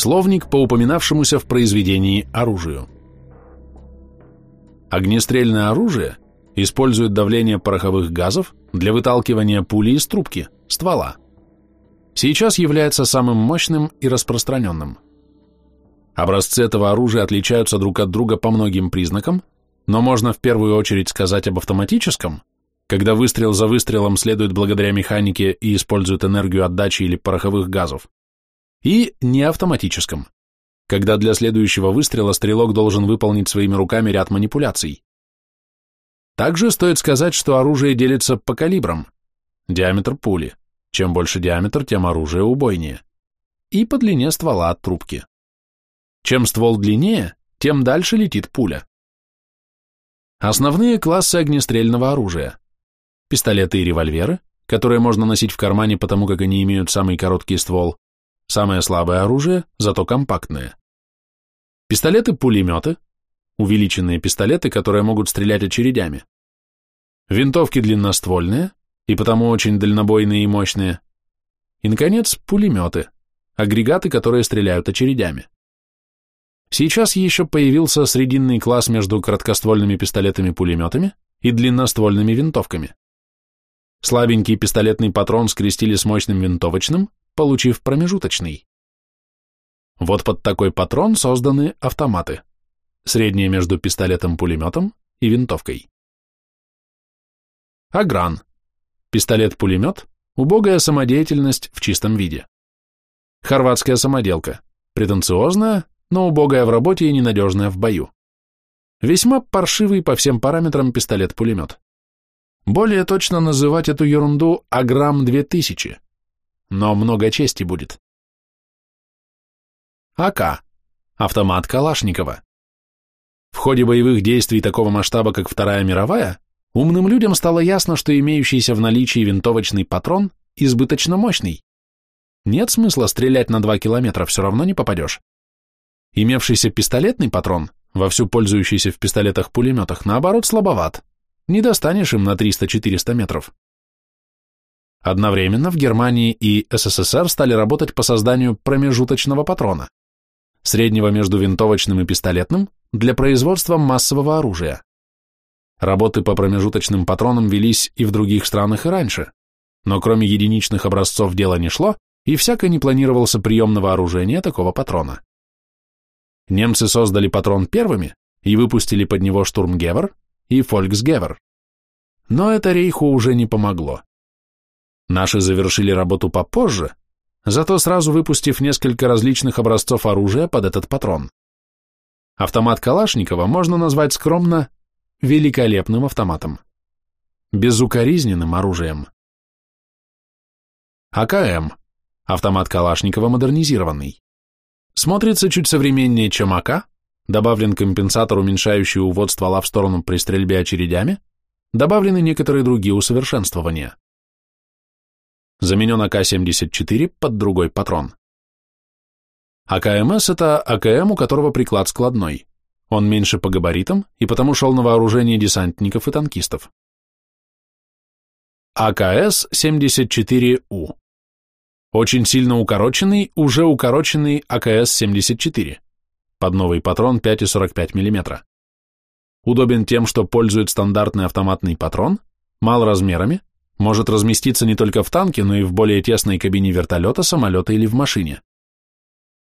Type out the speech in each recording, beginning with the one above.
Словник по упоминавшемуся в произведении оружию. Огнестрельное оружие использует давление пороховых газов для выталкивания пули из трубки, ствола. Сейчас является самым мощным и распространенным. Образцы этого оружия отличаются друг от друга по многим признакам, но можно в первую очередь сказать об автоматическом, когда выстрел за выстрелом следует благодаря механике и использует энергию отдачи или пороховых газов, и неавтоматическом, когда для следующего выстрела стрелок должен выполнить своими руками ряд манипуляций. Также стоит сказать, что оружие делится по калибрам. Диаметр пули. Чем больше диаметр, тем оружие убойнее. И по длине ствола от трубки. Чем ствол длиннее, тем дальше летит пуля. Основные классы огнестрельного оружия. Пистолеты и револьверы, которые можно носить в кармане, потому как они имеют самый короткий ствол. Самое слабое оружие, зато компактное. Пистолеты-пулеметы, увеличенные пистолеты, которые могут стрелять очередями. Винтовки длинноствольные, и потому очень дальнобойные и мощные. И, наконец, пулеметы, агрегаты, которые стреляют очередями. Сейчас еще появился срединный класс между короткоствольными пистолетами-пулеметами и длинноствольными винтовками. Слабенький пистолетный патрон скрестили с мощным винтовочным, получив промежуточный. Вот под такой патрон созданы автоматы, средние между пистолетом-пулеметом и винтовкой. Агран. Пистолет-пулемет, убогая самодеятельность в чистом виде. Хорватская самоделка, претенциозная, но убогая в работе и ненадежная в бою. Весьма паршивый по всем параметрам пистолет-пулемет. Более точно называть эту ерунду Аграм 2000, но много чести будет. АК. Автомат Калашникова. В ходе боевых действий такого масштаба, как Вторая мировая, умным людям стало ясно, что имеющийся в наличии винтовочный патрон избыточно мощный. Нет смысла стрелять на 2 километра, все равно не попадешь. Имевшийся пистолетный патрон, вовсю пользующийся в пистолетах-пулеметах, наоборот, слабоват. Не достанешь им на 300-400 метров. Одновременно в Германии и СССР стали работать по созданию промежуточного патрона, среднего между винтовочным и пистолетным, для производства массового оружия. Работы по промежуточным патронам велись и в других странах и раньше, но кроме единичных образцов дело не шло, и всяко не планировался прием на вооружение такого патрона. Немцы создали патрон первыми и выпустили под него штурмгевер и фольксгевер. Но это рейху уже не помогло. Наши завершили работу попозже, зато сразу выпустив несколько различных образцов оружия под этот патрон. Автомат Калашникова можно назвать скромно великолепным автоматом. Безукоризненным оружием. АКМ. Автомат Калашникова модернизированный. Смотрится чуть современнее, чем АК, добавлен компенсатор, уменьшающий увод ствола в сторону при стрельбе очередями, добавлены некоторые другие усовершенствования. Заменен АК-74 под другой патрон. АКМС – это АКМ, у которого приклад складной. Он меньше по габаритам и потому шел на вооружение десантников и танкистов. АКС-74У. Очень сильно укороченный, уже укороченный АКС-74. Под новый патрон 5,45 мм. Удобен тем, что пользует стандартный автоматный патрон, мал размерами, может разместиться не только в танке, но и в более тесной кабине вертолета, самолета или в машине.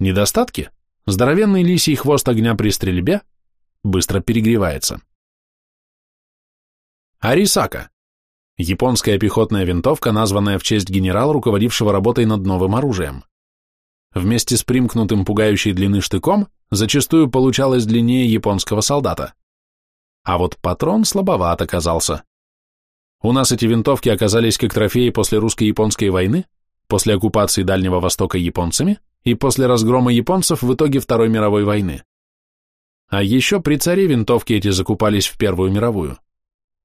Недостатки? Здоровенный лисий хвост огня при стрельбе быстро перегревается. Арисака. Японская пехотная винтовка, названная в честь генерала, руководившего работой над новым оружием. Вместе с примкнутым пугающей длины штыком зачастую получалось длиннее японского солдата. А вот патрон слабоват оказался. У нас эти винтовки оказались как трофеи после русско-японской войны, после оккупации Дальнего Востока японцами и после разгрома японцев в итоге Второй мировой войны. А еще при царе винтовки эти закупались в Первую мировую.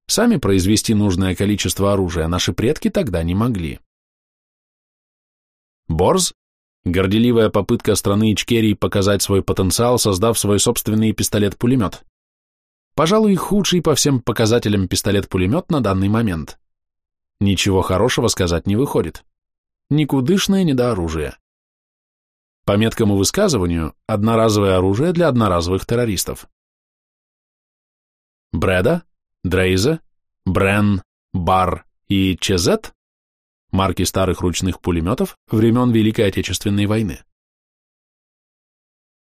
Сами произвести нужное количество оружия наши предки тогда не могли. Борз – горделивая попытка страны Ичкерии показать свой потенциал, создав свой собственный пистолет-пулемет. Пожалуй, худший по всем показателям пистолет-пулемет на данный момент. Ничего хорошего сказать не выходит. Никудышное недооружие. По меткому высказыванию, одноразовое оружие для одноразовых террористов. Бреда, Дрейзе, Брен, Бар и Чезет – марки старых ручных пулеметов времен Великой Отечественной войны.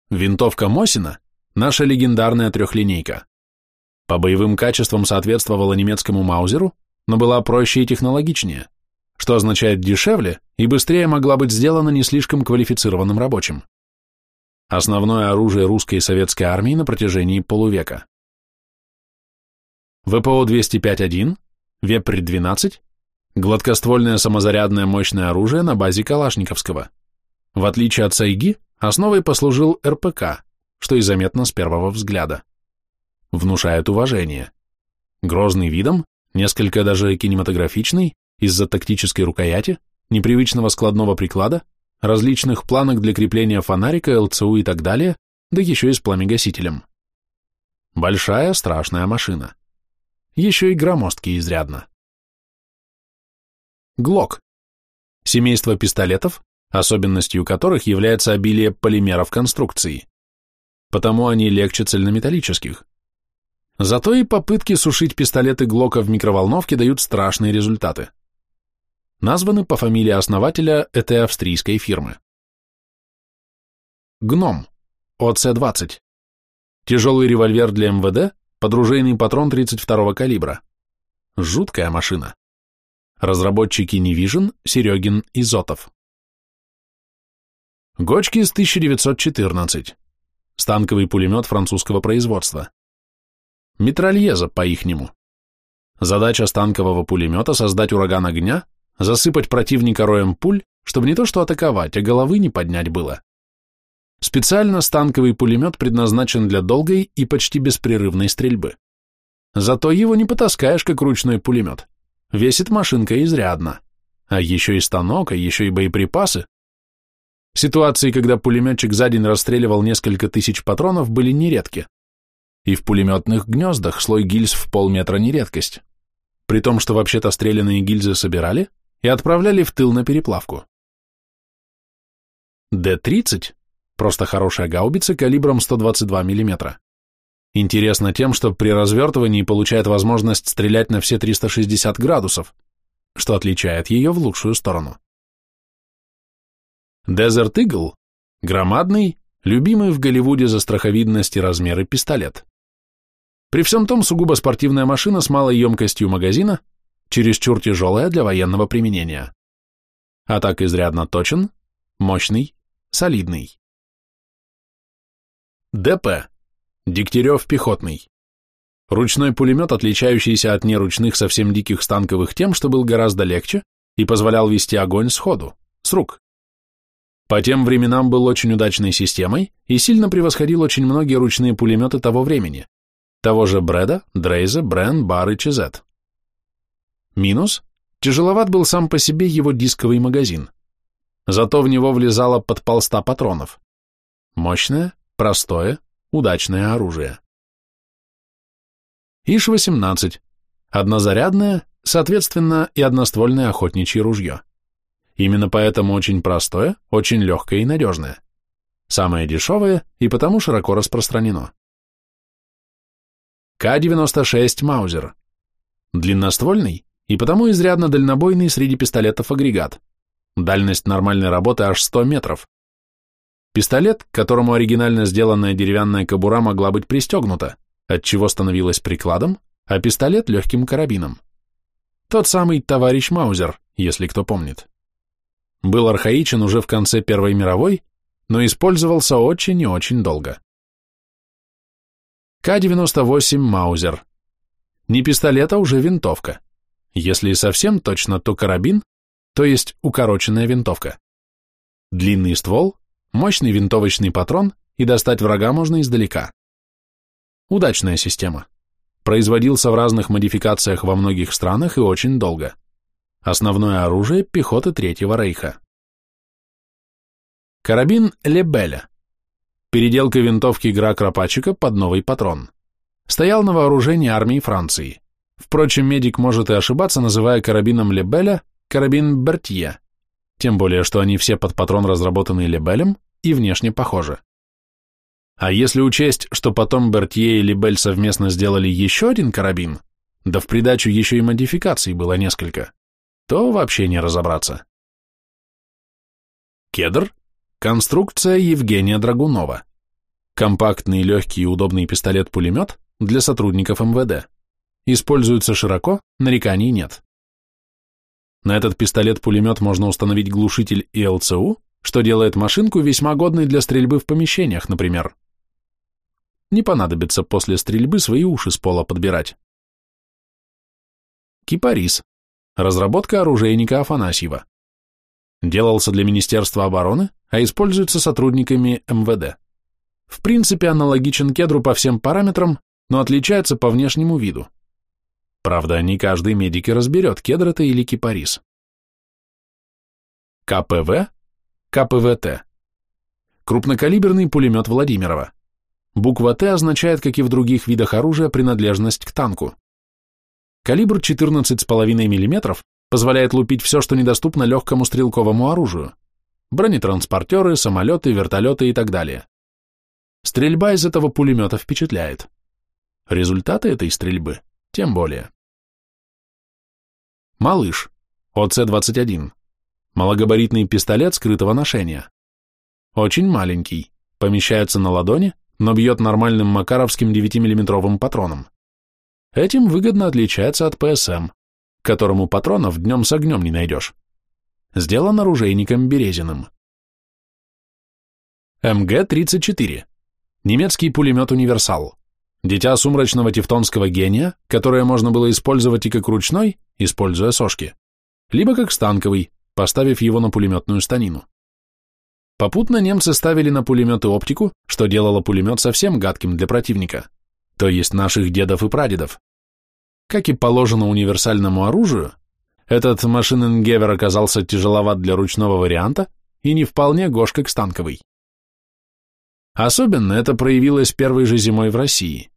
Винтовка Мосина – наша легендарная трехлинейка. По боевым качествам соответствовала немецкому Маузеру, но была проще и технологичнее, что означает дешевле и быстрее могла быть сделана не слишком квалифицированным рабочим. Основное оружие русской и советской армии на протяжении полувека. ВПО-205-1, Вепрь-12, гладкоствольное самозарядное мощное оружие на базе Калашниковского. В отличие от Сайги, основой послужил РПК, что и заметно с первого взгляда. Внушает уважение. Грозный видом, несколько даже кинематографичный, из-за тактической рукояти, непривычного складного приклада, различных планок для крепления фонарика, ЛЦУ и так далее, да еще и с пламегасителем. Большая страшная машина еще и громоздкий изрядно. Глок. Семейство пистолетов, особенностью которых является обилие полимеров конструкции. Потому они легче цельнометаллических. Зато и попытки сушить пистолеты Глока в микроволновке дают страшные результаты. Названы по фамилии основателя этой австрийской фирмы. Гном. ОЦ-20. Тяжелый револьвер для МВД, подружейный патрон 32-го калибра. Жуткая машина. Разработчики Невижен, Серегин и Зотов. Гочки с 1914. Станковый пулемет французского производства. Метрольеза по-ихнему. Задача станкового пулемета – создать ураган огня, засыпать противника роем пуль, чтобы не то что атаковать, а головы не поднять было. Специально станковый пулемет предназначен для долгой и почти беспрерывной стрельбы. Зато его не потаскаешь, как ручной пулемет. Весит машинка изрядно. А еще и станок, а еще и боеприпасы. Ситуации, когда пулеметчик за день расстреливал несколько тысяч патронов, были нередки. И в пулеметных гнездах слой гильз в полметра не редкость. При том, что вообще-то стрелянные гильзы собирали и отправляли в тыл на переплавку. Д-30 Просто хорошая гаубица калибром 122 мм. Интересно тем, что при развертывании получает возможность стрелять на все 360 градусов, что отличает ее в лучшую сторону. Desert Eagle – громадный, любимый в Голливуде за страховидность и размеры пистолет. При всем том сугубо спортивная машина с малой емкостью магазина, чересчур тяжелая для военного применения. А так изрядно точен, мощный, солидный. ДП. Дегтярев пехотный. Ручной пулемет, отличающийся от неручных совсем диких станковых тем, что был гораздо легче и позволял вести огонь сходу, с рук. По тем временам был очень удачной системой и сильно превосходил очень многие ручные пулеметы того времени, того же Бреда, Дрейза, Брен, Бар и Чезет. Минус – тяжеловат был сам по себе его дисковый магазин. Зато в него влезало под полста патронов. Мощная, Простое, удачное оружие. ИШ-18. Однозарядное, соответственно, и одноствольное охотничье ружье. Именно поэтому очень простое, очень легкое и надежное. Самое дешевое и потому широко распространено. К-96 Маузер. Длинноствольный и потому изрядно дальнобойный среди пистолетов агрегат. Дальность нормальной работы аж 100 метров. Пистолет, к которому оригинально сделанная деревянная кобура могла быть пристегнута, отчего становилась прикладом, а пистолет легким карабином. Тот самый товарищ Маузер, если кто помнит. Был архаичен уже в конце Первой мировой, но использовался очень и очень долго. К-98 Маузер. Не пистолет, а уже винтовка. Если совсем точно, то карабин, то есть укороченная винтовка. Длинный ствол, мощный винтовочный патрон, и достать врага можно издалека. Удачная система. Производился в разных модификациях во многих странах и очень долго. Основное оружие пехоты Третьего Рейха. Карабин Лебеля. Переделка винтовки Гра Кропачика под новый патрон. Стоял на вооружении армии Франции. Впрочем, медик может и ошибаться, называя карабином Лебеля карабин Бертье, тем более, что они все под патрон разработаны Лебелем и внешне похожи. А если учесть, что потом Бертье и Либель совместно сделали еще один карабин, да в придачу еще и модификаций было несколько, то вообще не разобраться. Кедр – конструкция Евгения Драгунова. Компактный, легкий и удобный пистолет-пулемет для сотрудников МВД. Используется широко, нареканий нет. На этот пистолет-пулемет можно установить глушитель и ЛЦУ, что делает машинку весьма годной для стрельбы в помещениях, например. Не понадобится после стрельбы свои уши с пола подбирать. Кипарис. Разработка оружейника Афанасьева. Делался для Министерства обороны, а используется сотрудниками МВД. В принципе, аналогичен кедру по всем параметрам, но отличается по внешнему виду. Правда, не каждый медик разберет, кедр это или кипарис. КПВ, КПВТ. Крупнокалиберный пулемет Владимирова. Буква Т означает, как и в других видах оружия, принадлежность к танку. Калибр 14,5 мм позволяет лупить все, что недоступно легкому стрелковому оружию. Бронетранспортеры, самолеты, вертолеты и так далее. Стрельба из этого пулемета впечатляет. Результаты этой стрельбы тем более. Малыш, ОЦ-21. Малогабаритный пистолет скрытого ношения. Очень маленький, помещается на ладони, но бьет нормальным макаровским 9-миллиметровым патроном. Этим выгодно отличается от ПСМ, которому патронов днем с огнем не найдешь. Сделан оружейником Березиным. МГ-34. Немецкий пулемет-универсал. Дитя сумрачного тевтонского гения, которое можно было использовать и как ручной, используя сошки, либо как станковый, поставив его на пулеметную станину. Попутно немцы ставили на пулеметы оптику, что делало пулемет совсем гадким для противника, то есть наших дедов и прадедов. Как и положено универсальному оружию, этот машиненгевер оказался тяжеловат для ручного варианта и не вполне гош как станковый. Особенно это проявилось первой же зимой в России.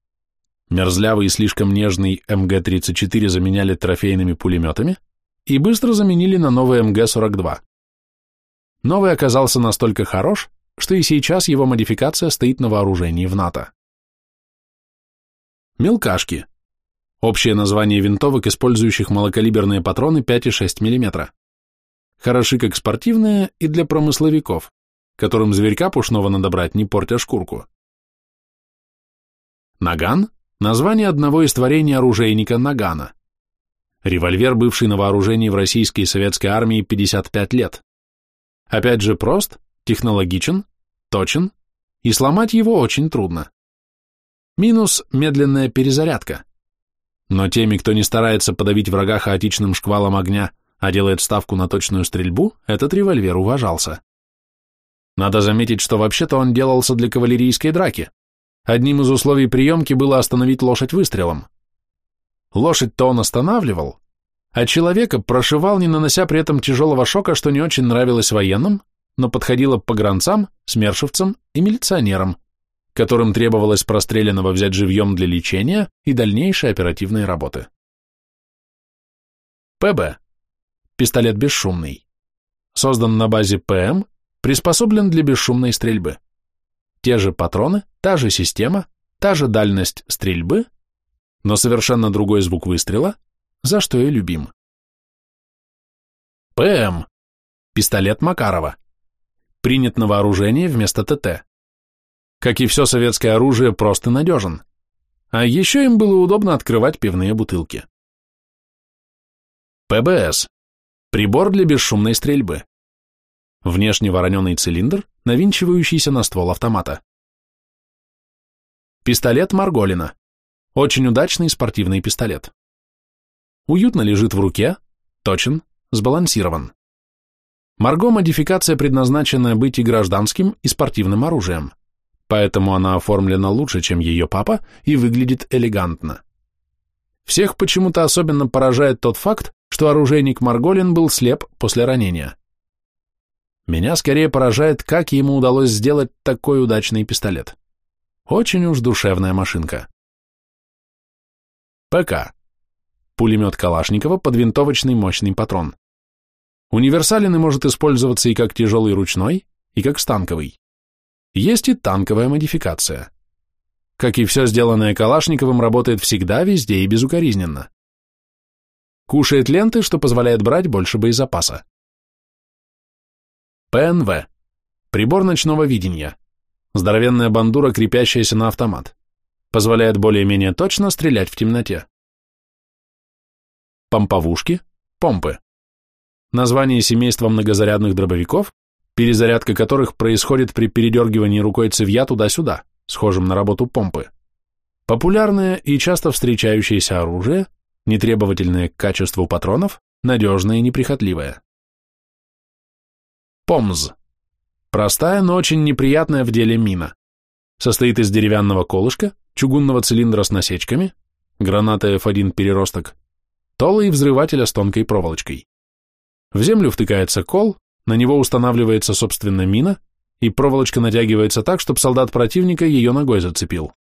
Мерзлявый и слишком нежный МГ-34 заменяли трофейными пулеметами и быстро заменили на новый МГ-42. Новый оказался настолько хорош, что и сейчас его модификация стоит на вооружении в НАТО. Мелкашки. Общее название винтовок, использующих малокалиберные патроны 5,6 мм. Хороши как спортивные и для промысловиков, которым зверька пушного надо брать, не портя шкурку. Наган – название одного из творений оружейника Нагана. Револьвер, бывший на вооружении в российской и советской армии 55 лет. Опять же прост, технологичен, точен, и сломать его очень трудно. Минус – медленная перезарядка. Но теми, кто не старается подавить врага хаотичным шквалом огня, а делает ставку на точную стрельбу, этот револьвер уважался. Надо заметить, что вообще-то он делался для кавалерийской драки. Одним из условий приемки было остановить лошадь выстрелом. Лошадь-то он останавливал, а человека прошивал, не нанося при этом тяжелого шока, что не очень нравилось военным, но подходило по гранцам, смершевцам и милиционерам, которым требовалось простреленного взять живьем для лечения и дальнейшей оперативной работы. ПБ. Пистолет бесшумный. Создан на базе ПМ, приспособлен для бесшумной стрельбы. Те же патроны, та же система, та же дальность стрельбы, но совершенно другой звук выстрела – за что и любим. ПМ. Пистолет Макарова. Принят на вооружение вместо ТТ. Как и все советское оружие, просто надежен. А еще им было удобно открывать пивные бутылки. ПБС. Прибор для бесшумной стрельбы. Внешне вороненый цилиндр, навинчивающийся на ствол автомата. Пистолет Марголина. Очень удачный спортивный пистолет уютно лежит в руке, точен, сбалансирован. Марго модификация предназначена быть и гражданским, и спортивным оружием, поэтому она оформлена лучше, чем ее папа, и выглядит элегантно. Всех почему-то особенно поражает тот факт, что оружейник Марголин был слеп после ранения. Меня скорее поражает, как ему удалось сделать такой удачный пистолет. Очень уж душевная машинка. ПК пулемет Калашникова под винтовочный мощный патрон. Универсален и может использоваться и как тяжелый ручной, и как станковый. Есть и танковая модификация. Как и все сделанное Калашниковым, работает всегда, везде и безукоризненно. Кушает ленты, что позволяет брать больше боезапаса. ПНВ. Прибор ночного видения. Здоровенная бандура, крепящаяся на автомат. Позволяет более-менее точно стрелять в темноте. Помповушки. Помпы. Название семейства многозарядных дробовиков, перезарядка которых происходит при передергивании рукой цевья туда-сюда, схожим на работу помпы. Популярное и часто встречающееся оружие, нетребовательное к качеству патронов, надежное и неприхотливое. ПОМЗ. Простая, но очень неприятная в деле мина. Состоит из деревянного колышка, чугунного цилиндра с насечками, граната F1 переросток, тола и взрывателя с тонкой проволочкой. В землю втыкается кол, на него устанавливается, собственно, мина, и проволочка натягивается так, чтобы солдат противника ее ногой зацепил.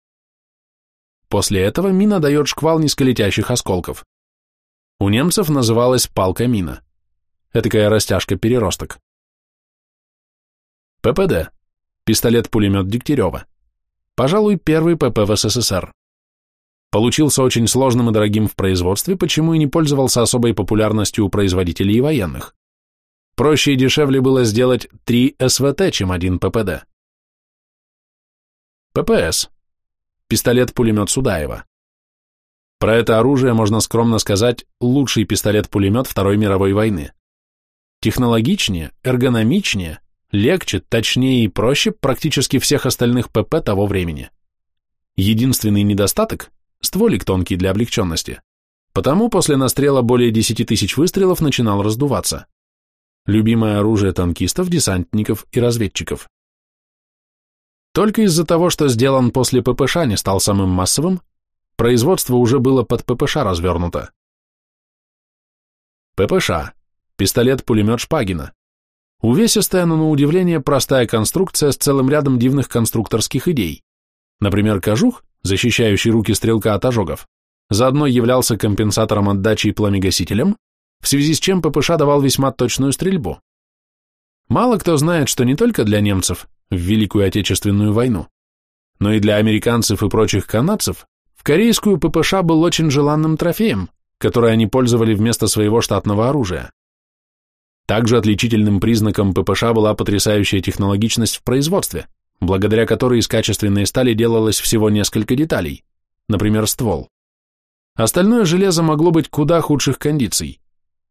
После этого мина дает шквал низколетящих осколков. У немцев называлась палка-мина. Этакая растяжка-переросток. ППД. Пистолет-пулемет Дегтярева. Пожалуй, первый ПП в СССР. Получился очень сложным и дорогим в производстве, почему и не пользовался особой популярностью у производителей и военных. Проще и дешевле было сделать 3 СВТ, чем один ППД. ППС. Пистолет-пулемет Судаева. Про это оружие можно скромно сказать лучший пистолет-пулемет Второй мировой войны. Технологичнее, эргономичнее, легче, точнее и проще практически всех остальных ПП того времени. Единственный недостаток – стволик тонкий для облегченности. Потому после настрела более 10 тысяч выстрелов начинал раздуваться. Любимое оружие танкистов, десантников и разведчиков. Только из-за того, что сделан после ППШ не стал самым массовым, производство уже было под ППШ развернуто. ППШ – пистолет-пулемет Шпагина, Увесистая, но на удивление простая конструкция с целым рядом дивных конструкторских идей. Например, кожух, защищающий руки стрелка от ожогов, заодно являлся компенсатором отдачи и пламегасителем, в связи с чем ППШ давал весьма точную стрельбу. Мало кто знает, что не только для немцев в Великую Отечественную войну, но и для американцев и прочих канадцев в корейскую ППШ был очень желанным трофеем, который они пользовали вместо своего штатного оружия. Также отличительным признаком ППШ была потрясающая технологичность в производстве, благодаря которой из качественной стали делалось всего несколько деталей, например, ствол. Остальное железо могло быть куда худших кондиций,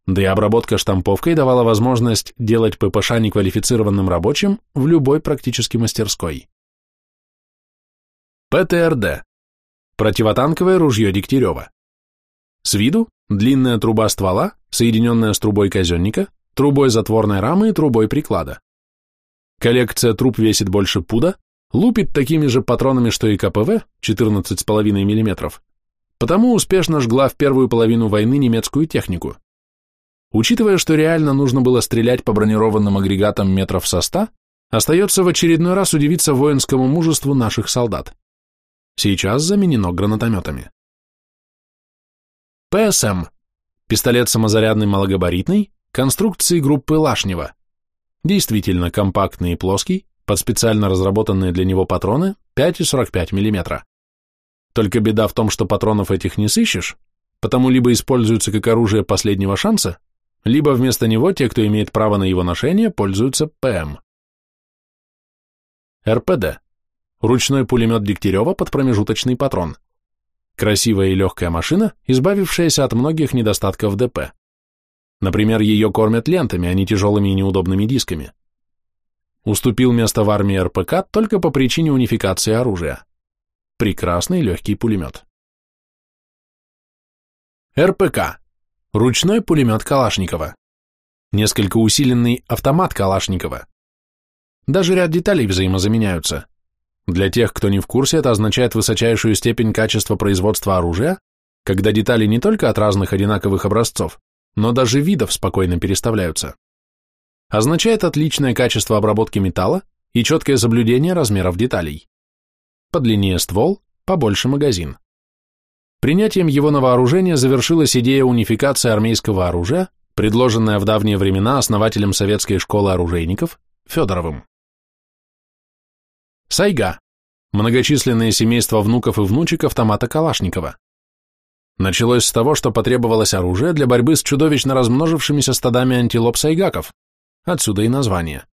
да и обработка штамповкой давала возможность делать ППШ неквалифицированным рабочим в любой практически мастерской. ПТРД. Противотанковое ружье Дегтярева. С виду длинная труба ствола, соединенная с трубой казенника, трубой затворной рамы и трубой приклада. Коллекция труб весит больше пуда, лупит такими же патронами, что и КПВ, 14,5 мм, потому успешно жгла в первую половину войны немецкую технику. Учитывая, что реально нужно было стрелять по бронированным агрегатам метров со ста, остается в очередной раз удивиться воинскому мужеству наших солдат. Сейчас заменено гранатометами. ПСМ. Пистолет самозарядный малогабаритный, Конструкции группы Лашнева. Действительно компактный и плоский, под специально разработанные для него патроны 5,45 мм. Только беда в том, что патронов этих не сыщешь, потому либо используются как оружие последнего шанса, либо вместо него те, кто имеет право на его ношение, пользуются ПМ. РПД. Ручной пулемет Дегтярева под промежуточный патрон. Красивая и легкая машина, избавившаяся от многих недостатков ДП. Например, ее кормят лентами, а не тяжелыми и неудобными дисками. Уступил место в армии РПК только по причине унификации оружия. Прекрасный легкий пулемет. РПК. Ручной пулемет Калашникова. Несколько усиленный автомат Калашникова. Даже ряд деталей взаимозаменяются. Для тех, кто не в курсе, это означает высочайшую степень качества производства оружия, когда детали не только от разных одинаковых образцов, но даже видов спокойно переставляются. Означает отличное качество обработки металла и четкое соблюдение размеров деталей. Подлиннее ствол, побольше магазин. Принятием его на вооружение завершилась идея унификации армейского оружия, предложенная в давние времена основателем советской школы оружейников Федоровым. Сайга – многочисленное семейство внуков и внучек автомата Калашникова. Началось с того, что потребовалось оружие для борьбы с чудовищно размножившимися стадами антилоп-сайгаков, отсюда и название.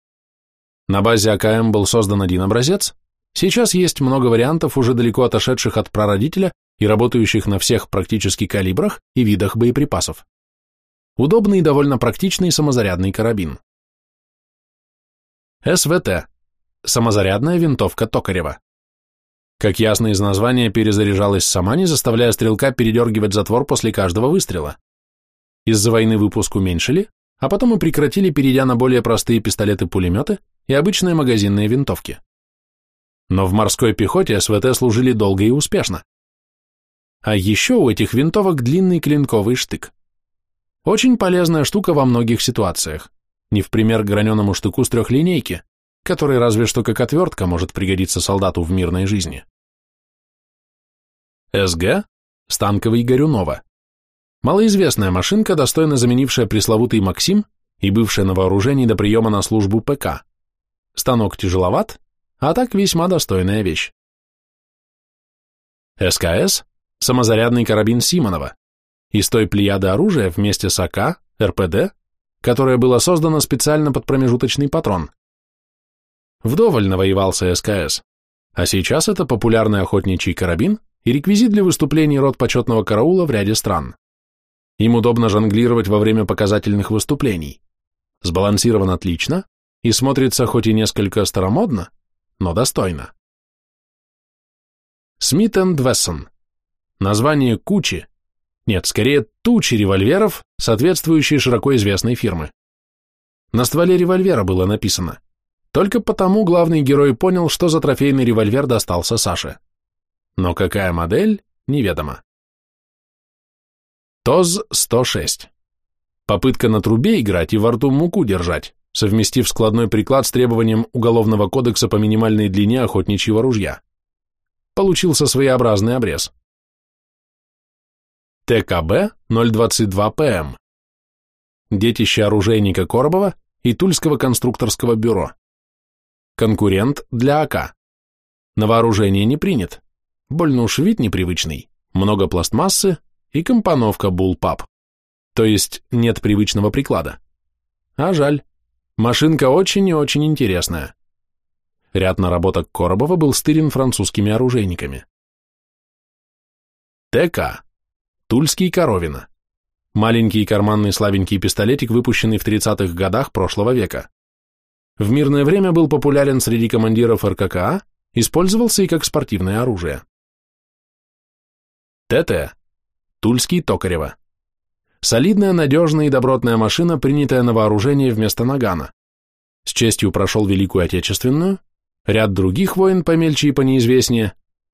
На базе АКМ был создан один образец, сейчас есть много вариантов, уже далеко отошедших от прародителя и работающих на всех практически калибрах и видах боеприпасов. Удобный и довольно практичный самозарядный карабин. СВТ – самозарядная винтовка Токарева. Как ясно из названия, перезаряжалась сама, не заставляя стрелка передергивать затвор после каждого выстрела. Из-за войны выпуск уменьшили, а потом и прекратили, перейдя на более простые пистолеты-пулеметы и обычные магазинные винтовки. Но в морской пехоте СВТ служили долго и успешно. А еще у этих винтовок длинный клинковый штык. Очень полезная штука во многих ситуациях, не в пример граненому штыку с трехлинейки, который разве что как отвертка может пригодиться солдату в мирной жизни. СГ – станковый Горюнова. Малоизвестная машинка, достойно заменившая пресловутый Максим и бывшая на вооружении до приема на службу ПК. Станок тяжеловат, а так весьма достойная вещь. СКС – самозарядный карабин Симонова. Из той плеяды оружия вместе с АК, РПД, которое было создано специально под промежуточный патрон. Вдоволь навоевался СКС, а сейчас это популярный охотничий карабин, и реквизит для выступлений рот почетного караула в ряде стран. Им удобно жонглировать во время показательных выступлений. Сбалансирован отлично и смотрится хоть и несколько старомодно, но достойно. Смит энд Вессон. Название кучи, нет, скорее тучи револьверов, соответствующие широко известной фирмы. На стволе револьвера было написано. Только потому главный герой понял, что за трофейный револьвер достался Саше но какая модель, неведомо. ТОЗ-106. Попытка на трубе играть и во рту муку держать, совместив складной приклад с требованием Уголовного кодекса по минимальной длине охотничьего ружья. Получился своеобразный обрез. ТКБ-022ПМ. Детище оружейника Коробова и Тульского конструкторского бюро. Конкурент для АК. На вооружение не принят, Больно уж вид непривычный, много пластмассы и компоновка буллпап. То есть нет привычного приклада. А жаль. Машинка очень и очень интересная. Ряд наработок Коробова был стырен французскими оружейниками. ТК. Тульский Коровина. Маленький карманный слабенький пистолетик, выпущенный в 30-х годах прошлого века. В мирное время был популярен среди командиров РККА, использовался и как спортивное оружие. ТТ. Тульский Токарева. Солидная, надежная и добротная машина, принятая на вооружение вместо нагана. С честью прошел Великую Отечественную, ряд других войн помельче и понеизвестнее,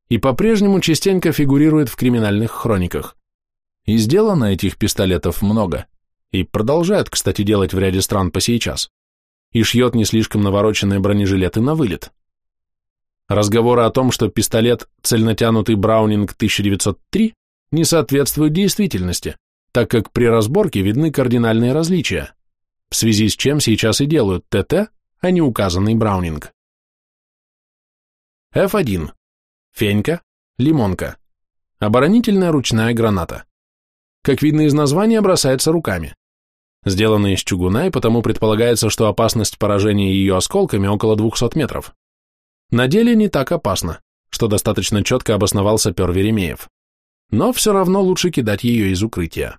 и по-прежнему частенько фигурирует в криминальных хрониках. И сделано этих пистолетов много, и продолжает, кстати, делать в ряде стран по сейчас, и шьет не слишком навороченные бронежилеты на вылет. Разговоры о том, что пистолет цельнотянутый Браунинг 1903 не соответствуют действительности, так как при разборке видны кардинальные различия, в связи с чем сейчас и делают ТТ, а не указанный Браунинг. F1. Фенька, лимонка. Оборонительная ручная граната. Как видно из названия, бросается руками. Сделана из чугуна, и потому предполагается, что опасность поражения ее осколками около 200 метров. На деле не так опасно, что достаточно четко обосновал сапер Веремеев. Но все равно лучше кидать ее из укрытия.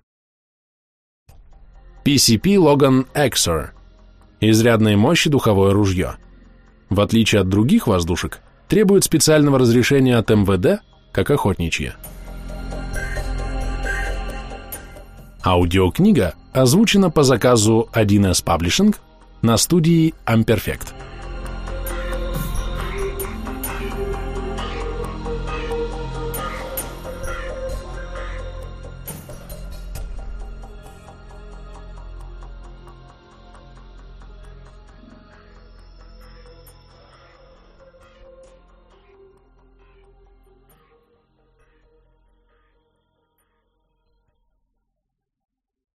PCP Logan Exor. Изрядной мощи духовое ружье. В отличие от других воздушек, требует специального разрешения от МВД, как охотничье. Аудиокнига озвучена по заказу 1С Publishing на студии Amperfect.